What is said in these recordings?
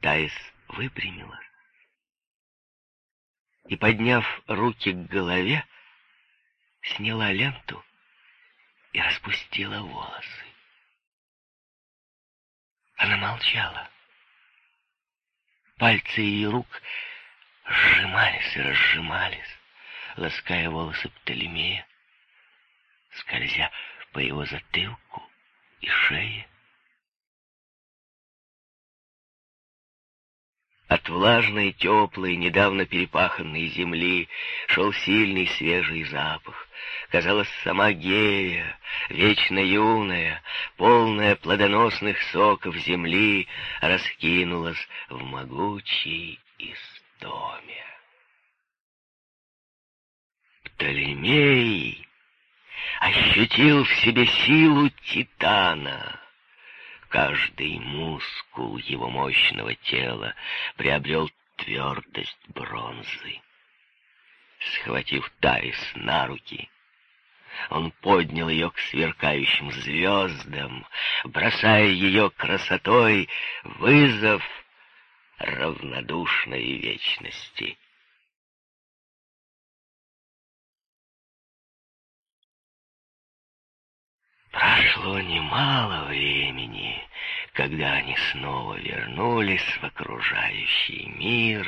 Таис выпрямилась и, подняв руки к голове, сняла ленту и распустила волосы. Она молчала. Пальцы ее рук сжимались и разжимались, лаская волосы Птолемея, скользя по его затылку и шее. От влажной, теплой, недавно перепаханной земли шел сильный свежий запах. Казалось, сама Гея, вечно юная, полная плодоносных соков земли, раскинулась в могучей истоме. Птолемей ощутил в себе силу Титана — Каждый мускул его мощного тела приобрел твердость бронзы. Схватив Тарис на руки, он поднял ее к сверкающим звездам, бросая ее красотой вызов равнодушной вечности. Прошло немало времени, когда они снова вернулись в окружающий мир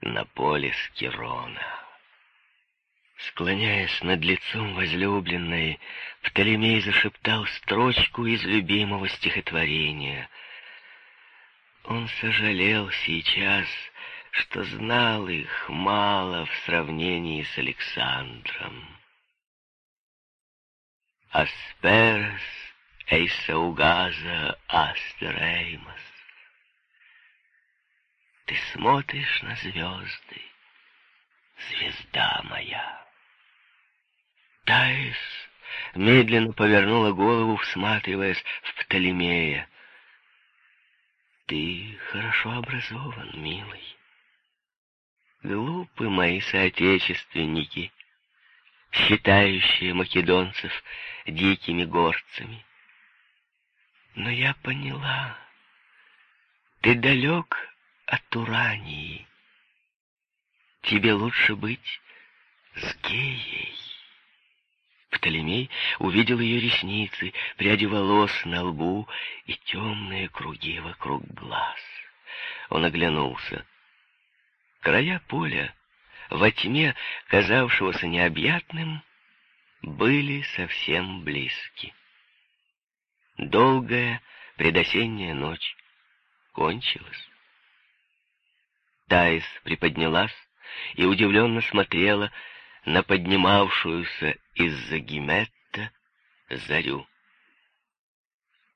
на поле Скирона. Склоняясь над лицом возлюбленной, Птолемей зашептал строчку из любимого стихотворения. Он сожалел сейчас, что знал их мало в сравнении с Александром. Асперес эйсаугаза астереймас. Ты смотришь на звезды, звезда моя. Таис медленно повернула голову, всматриваясь в Птолемея. Ты хорошо образован, милый. Глупы мои соотечественники, считающие македонцев дикими горцами. Но я поняла, ты далек от Урании. Тебе лучше быть с Геей. Птолемей увидел ее ресницы, пряди волос на лбу и темные круги вокруг глаз. Он оглянулся. Края поля, во тьме, казавшегося необъятным, были совсем близки. Долгая предосенняя ночь кончилась. Таис приподнялась и удивленно смотрела на поднимавшуюся из-за Гиметта зарю.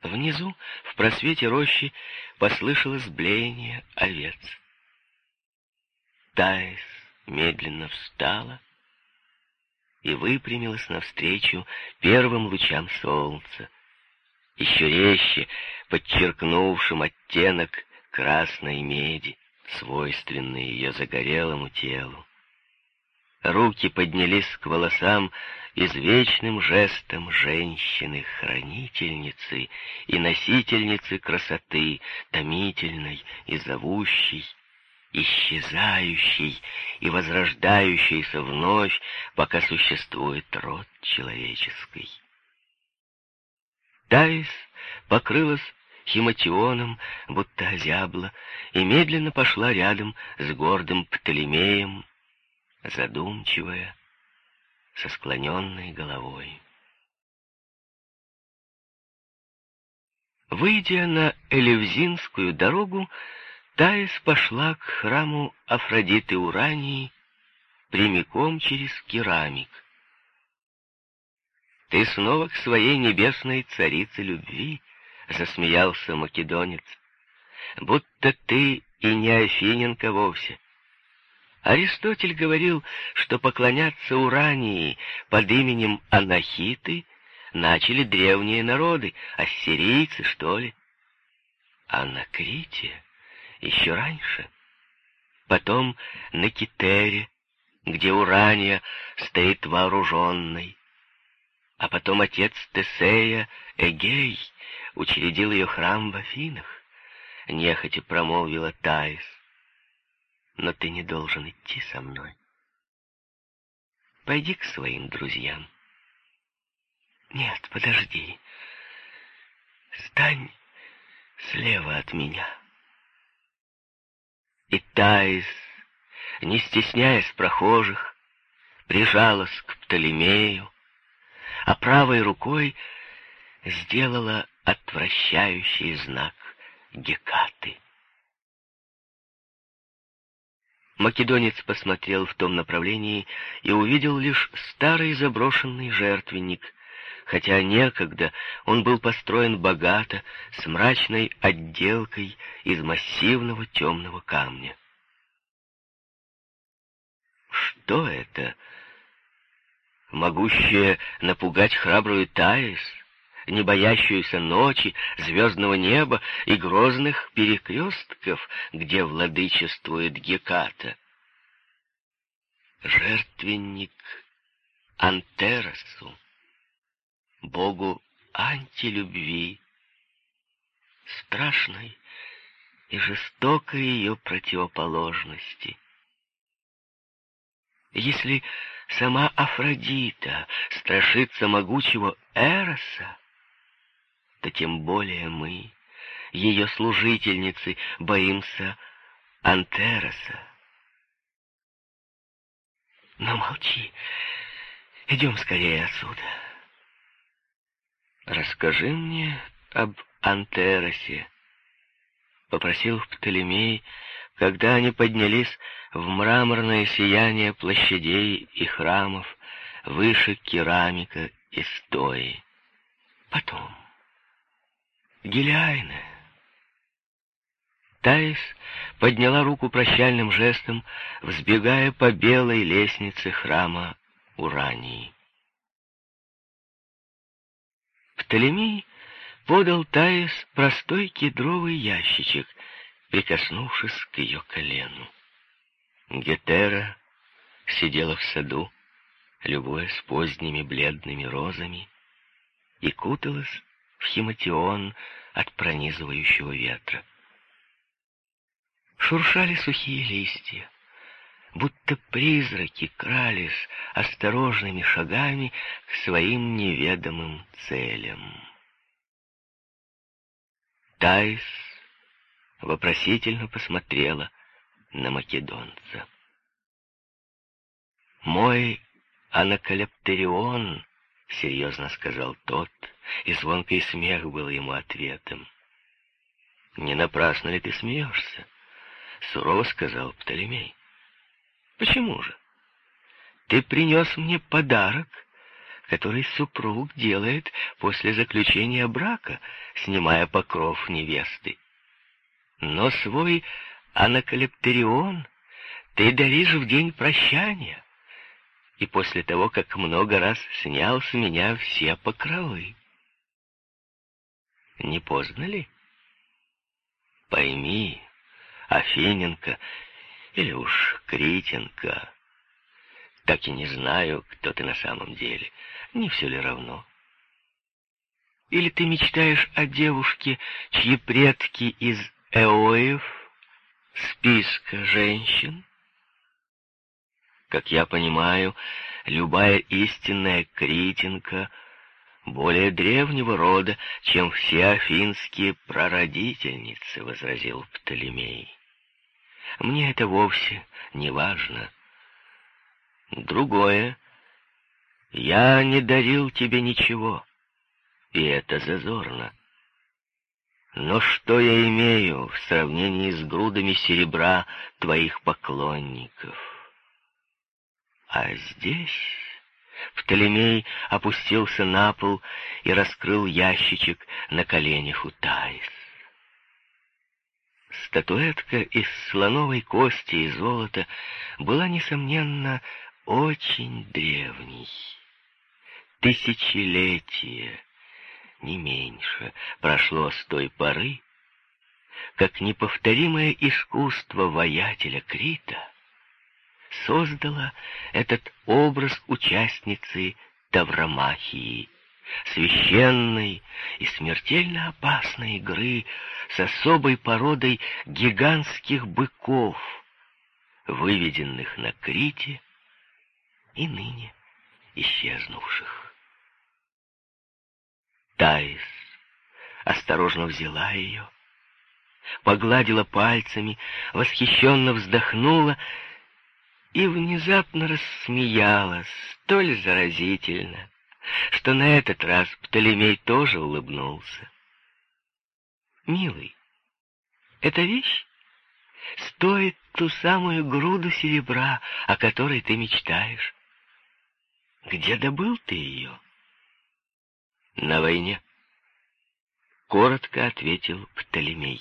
Внизу, в просвете рощи, послышалось блеяние овец. Таис медленно встала и выпрямилась навстречу первым лучам солнца, еще резче подчеркнувшим оттенок красной меди, свойственный ее загорелому телу. Руки поднялись к волосам извечным жестом женщины-хранительницы и носительницы красоты, томительной и зовущей, исчезающий и возрождающийся вновь, пока существует род человеческий. Таис покрылась химатионом, будто озябла, и медленно пошла рядом с гордым Птолемеем, задумчивая, со склоненной головой. Выйдя на Элевзинскую дорогу, Таис пошла к храму Афродиты Урании прямиком через керамик. «Ты снова к своей небесной царице любви», — засмеялся македонец, — «будто ты и не Афиненко вовсе». Аристотель говорил, что поклоняться Урании под именем Анахиты начали древние народы, ассирийцы, что ли. А на Крите еще раньше. Потом на Китере, где Урания стоит вооруженной. А потом отец Тесея, Эгей, учредил ее храм в Афинах. нехотя промолвила Таис. Но ты не должен идти со мной. Пойди к своим друзьям. Нет, подожди. Стань слева от меня. И Таис, не стесняясь прохожих, прижалась к Птолемею, а правой рукой сделала отвращающий знак Гекаты. Македонец посмотрел в том направлении и увидел лишь старый заброшенный жертвенник, хотя некогда он был построен богато, с мрачной отделкой из массивного темного камня. Что это? Могущее напугать храбрую Таис, не боящуюся ночи, звездного неба и грозных перекрестков, где владычествует Геката. Жертвенник Антеросу богу антилюбви, страшной и жестокой ее противоположности. Если сама Афродита страшится могучего Эроса, то тем более мы, ее служительницы, боимся Антероса. Но молчи, идем скорее отсюда. «Расскажи мне об Антеросе», — попросил Птолемей, когда они поднялись в мраморное сияние площадей и храмов, выше керамика и стои. Потом. Гелиайна. Таис подняла руку прощальным жестом, взбегая по белой лестнице храма Урании. Птолемей подал Таис простой кедровый ящичек, прикоснувшись к ее колену. Гетера сидела в саду, любуясь поздними бледными розами, и куталась в химатион от пронизывающего ветра. Шуршали сухие листья, будто призраки крались осторожными шагами к своим неведомым целям. Тайс вопросительно посмотрела на македонца. «Мой анакалептерион», — серьезно сказал тот, и звонкий смех был ему ответом. «Не напрасно ли ты смеешься?» — сурово сказал Птолемей. Почему же? Ты принес мне подарок, который супруг делает после заключения брака, снимая покров невесты. Но свой анакалептерион ты даришь в день прощания, и после того, как много раз снял с меня все покровы. Не поздно ли? Пойми, Афиненко, или уж Критенко. Так и не знаю, кто ты на самом деле. Не все ли равно? Или ты мечтаешь о девушке, чьи предки из Эоев, списка женщин? Как я понимаю, любая истинная критинка более древнего рода, чем все афинские прародительницы, — возразил Птолемей. Мне это вовсе не важно. Другое. Я не дарил тебе ничего, и это зазорно. Но что я имею в сравнении с грудами серебра твоих поклонников? А здесь... Птолемей опустился на пол и раскрыл ящичек на коленях у Таис. Статуэтка из слоновой кости и золота была, несомненно, очень древней. Тысячелетие, не меньше, прошло с той поры, как неповторимое искусство воятеля Крита создало этот образ участницы Тавромахии, священной и смертельно опасной игры с особой породой гигантских быков, выведенных на Крите и ныне исчезнувших. Таис осторожно взяла ее, погладила пальцами, восхищенно вздохнула и внезапно рассмеялась, столь заразительно, что на этот раз Птолемей тоже улыбнулся. «Милый, эта вещь стоит ту самую груду серебра, о которой ты мечтаешь. Где добыл ты ее?» «На войне», — коротко ответил Птолемей.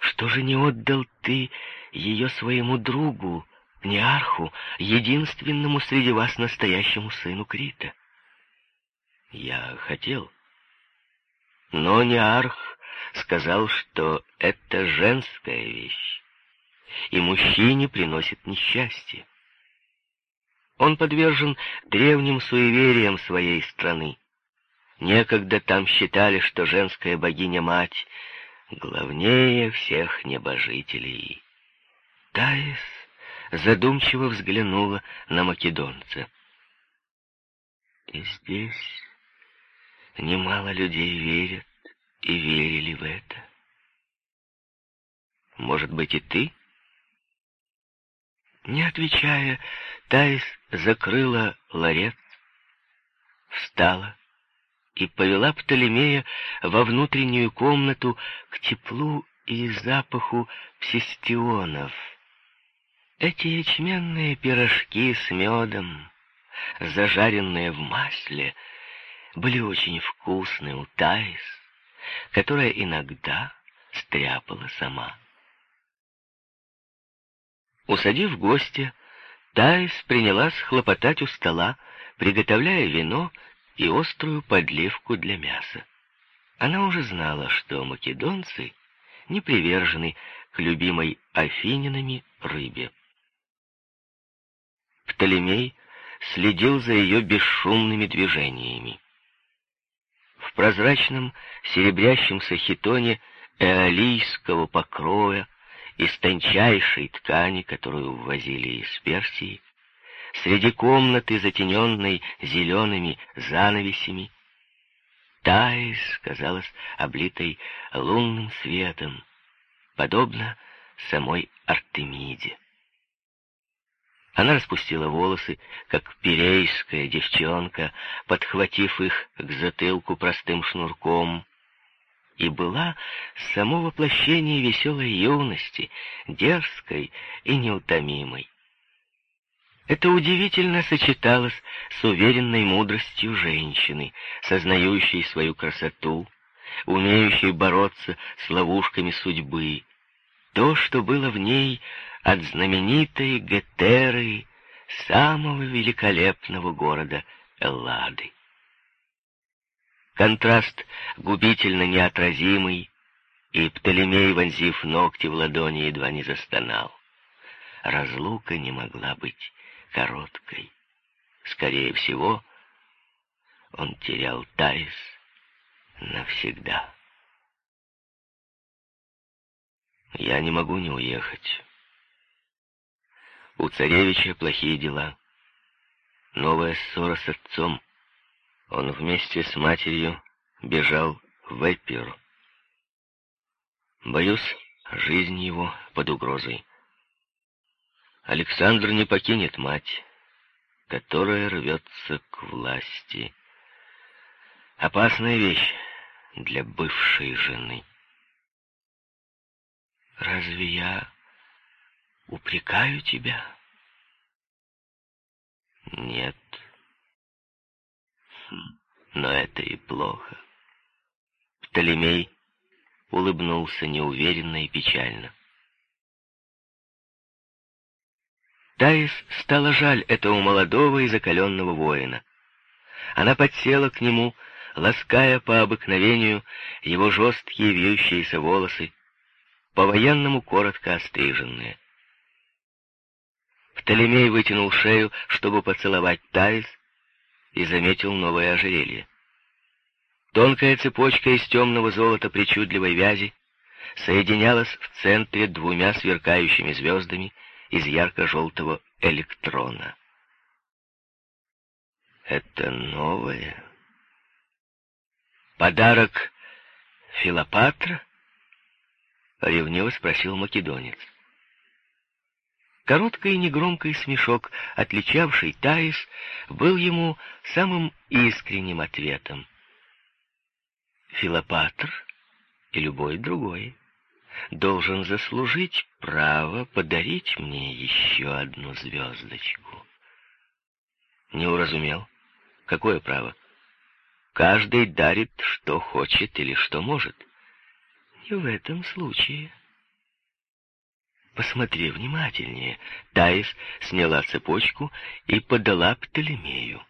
«Что же не отдал ты ее своему другу, Неарху, единственному среди вас настоящему сыну Крита. Я хотел. Но Неарх сказал, что это женская вещь, и мужчине приносит несчастье. Он подвержен древним суевериям своей страны. Некогда там считали, что женская богиня-мать главнее всех небожителей. Таис задумчиво взглянула на македонца. И здесь немало людей верят и верили в это. Может быть, и ты? Не отвечая, Таис закрыла ларец, встала и повела Птолемея во внутреннюю комнату к теплу и запаху псистионов — эти ячменные пирожки с медом, зажаренные в масле, были очень вкусны у Таис, которая иногда стряпала сама. Усадив гостя, Таис принялась хлопотать у стола, приготовляя вино и острую подливку для мяса. Она уже знала, что македонцы не привержены к любимой афининами рыбе. Птолемей следил за ее бесшумными движениями. В прозрачном серебрящемся хитоне эолийского покроя из тончайшей ткани, которую ввозили из Персии, среди комнаты, затененной зелеными занавесями, Таис казалась облитой лунным светом, подобно самой Артемиде. Она распустила волосы, как перейская девчонка, подхватив их к затылку простым шнурком, и была само воплощение веселой юности, дерзкой и неутомимой. Это удивительно сочеталось с уверенной мудростью женщины, сознающей свою красоту, умеющей бороться с ловушками судьбы. То, что было в ней от знаменитой Гетеры, самого великолепного города Эллады. Контраст губительно неотразимый, и Птолемей, вонзив ногти в ладони, едва не застонал. Разлука не могла быть короткой. Скорее всего, он терял Таис навсегда. Я не могу не уехать. У царевича плохие дела. Новая ссора с отцом. Он вместе с матерью бежал в Эпир. Боюсь, жизнь его под угрозой. Александр не покинет мать, которая рвется к власти. Опасная вещь для бывшей жены. Разве я упрекаю тебя? Нет. Хм, но это и плохо. Птолемей улыбнулся неуверенно и печально. Таис стало жаль этого молодого и закаленного воина. Она подсела к нему, лаская по обыкновению его жесткие вьющиеся волосы, по-военному коротко остриженные. Птолемей вытянул шею, чтобы поцеловать Таис, и заметил новое ожерелье. Тонкая цепочка из темного золота причудливой вязи соединялась в центре двумя сверкающими звездами из ярко-желтого электрона. Это новое. Подарок Филопатра? Ревниво спросил македонец. Короткий и негромкий смешок, отличавший Таис, был ему самым искренним ответом. Филопатр и любой другой должен заслужить право подарить мне еще одну звездочку. Не уразумел. Какое право? Каждый дарит, что хочет или что может. Не в этом случае. Посмотри внимательнее. Таис сняла цепочку и подала Птолемею.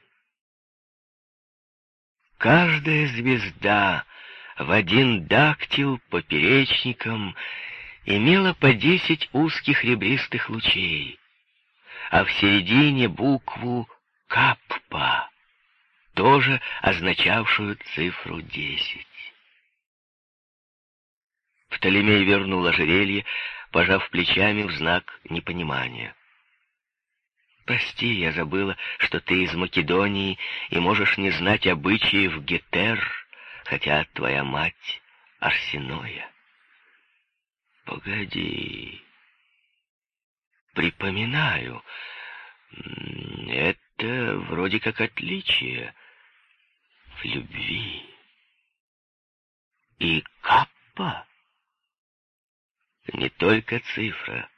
Каждая звезда в один дактил поперечником имела по десять узких ребристых лучей, а в середине букву «каппа», тоже означавшую цифру десять. Птолемей вернул ожерелье, пожав плечами в знак непонимания. «Прости, я забыла, что ты из Македонии и можешь не знать обычаев Гетер, хотя твоя мать Арсеноя». «Погоди, припоминаю, это вроде как отличие в любви. И каппа не только цифра,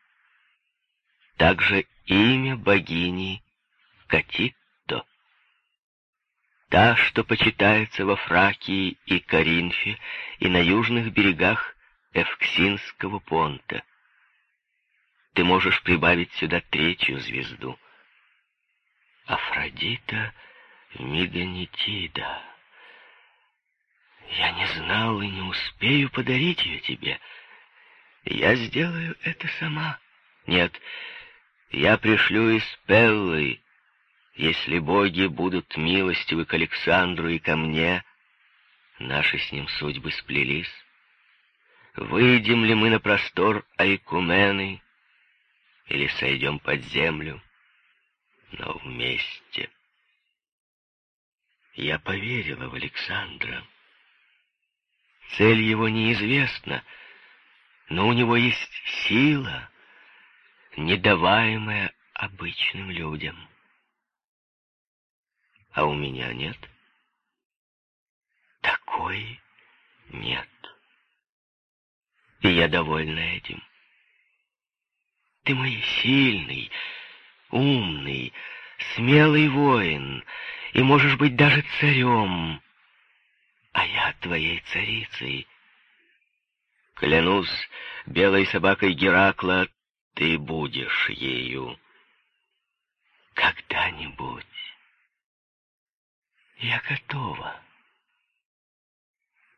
также имя богини Катитто. Та, что почитается во Фракии и Коринфе и на южных берегах Эвксинского понта. Ты можешь прибавить сюда третью звезду — Афродита Миганетида. Я не знал и не успею подарить ее тебе. Я сделаю это сама. Нет, я пришлю из Пеллы, если боги будут милостивы к Александру и ко мне, наши с ним судьбы сплелись. Выйдем ли мы на простор Айкумены или сойдем под землю? но вместе. Я поверила в Александра. Цель его неизвестна, но у него есть сила, недаваемая обычным людям. А у меня нет. Такой нет. И я довольна этим. Ты мой сильный, умный, смелый воин, и можешь быть даже царем, а я твоей царицей. Клянусь белой собакой Геракла, ты будешь ею. Когда-нибудь я готова.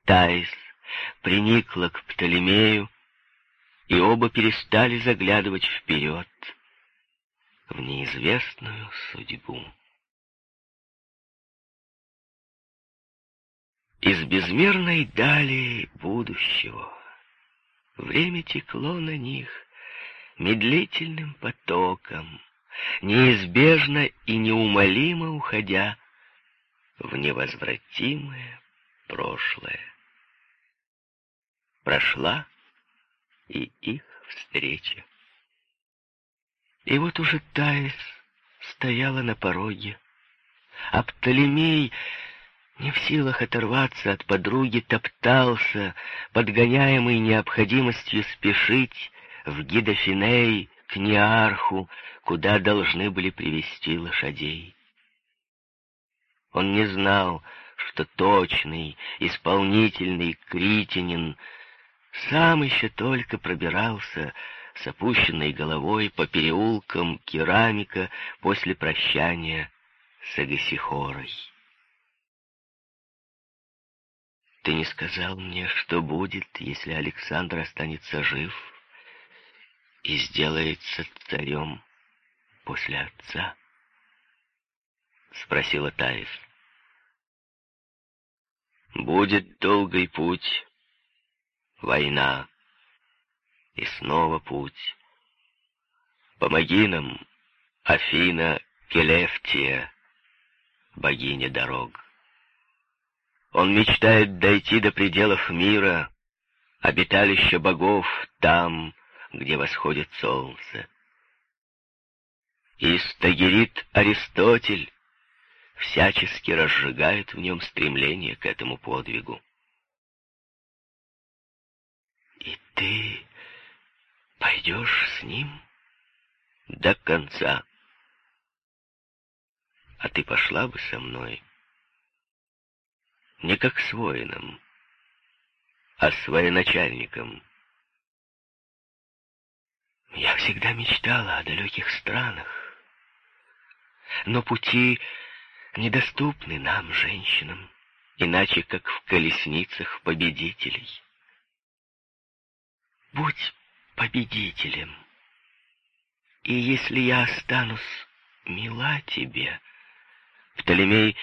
Таис приникла к Птолемею, и оба перестали заглядывать вперед в неизвестную судьбу. Из безмерной дали будущего время текло на них медлительным потоком, неизбежно и неумолимо уходя в невозвратимое прошлое. Прошла и их встреча. И вот уже Таис стояла на пороге, а Птолемей, не в силах оторваться от подруги, топтался, подгоняемый необходимостью спешить в Гидофиней к Неарху, куда должны были привести лошадей. Он не знал, что точный, исполнительный Критинин сам еще только пробирался с опущенной головой по переулкам керамика после прощания с Агасихорой. Ты не сказал мне, что будет, если Александр останется жив и сделается царем после отца. — спросила Таис. «Будет долгий путь, война, и снова путь. Помоги нам, Афина Келефтия, богиня дорог. Он мечтает дойти до пределов мира, обиталища богов там, где восходит солнце. И стагерит Аристотель всячески разжигает в нем стремление к этому подвигу. И ты пойдешь с ним до конца. А ты пошла бы со мной не как с воином, а с военачальником. Я всегда мечтала о далеких странах, но пути недоступны нам, женщинам, иначе как в колесницах победителей. Будь победителем, и если я останусь мила тебе, Птолемей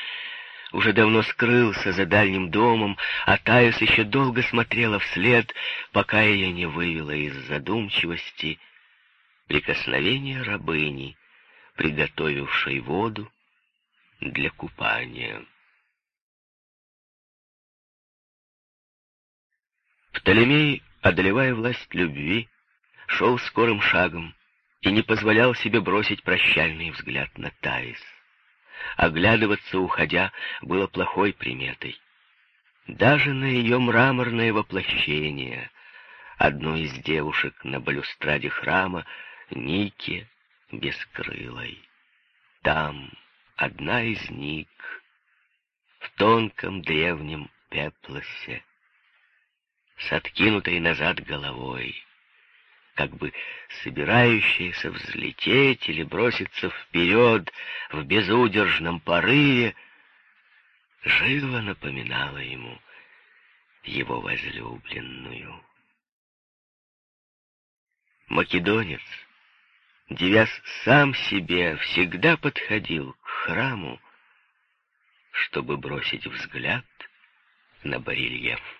уже давно скрылся за дальним домом, а Таис еще долго смотрела вслед, пока ее не вывела из задумчивости прикосновение рабыни, приготовившей воду для купания. Птолемей, одолевая власть любви, шел скорым шагом и не позволял себе бросить прощальный взгляд на Таис. Оглядываться, уходя, было плохой приметой. Даже на ее мраморное воплощение, одну из девушек на балюстраде храма, Нике бескрылой. Там одна из Ник в тонком древнем пеплосе, с откинутой назад головой, как бы собирающаяся взлететь или броситься вперед в безудержном порыве, живо напоминала ему его возлюбленную. Македонец — девясь сам себе, всегда подходил к храму, чтобы бросить взгляд на барельеф.